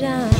down.